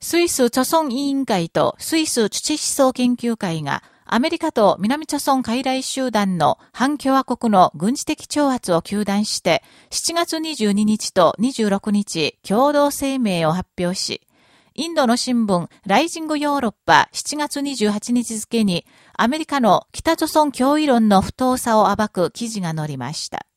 スイス著村委員会とスイス土思想研究会がアメリカと南朝村傀儡集団の反共和国の軍事的挑発を求断して、7月22日と26日共同声明を発表し、インドの新聞、ライジングヨーロッパ7月28日付に、アメリカの北朝村脅威論の不当さを暴く記事が載りました。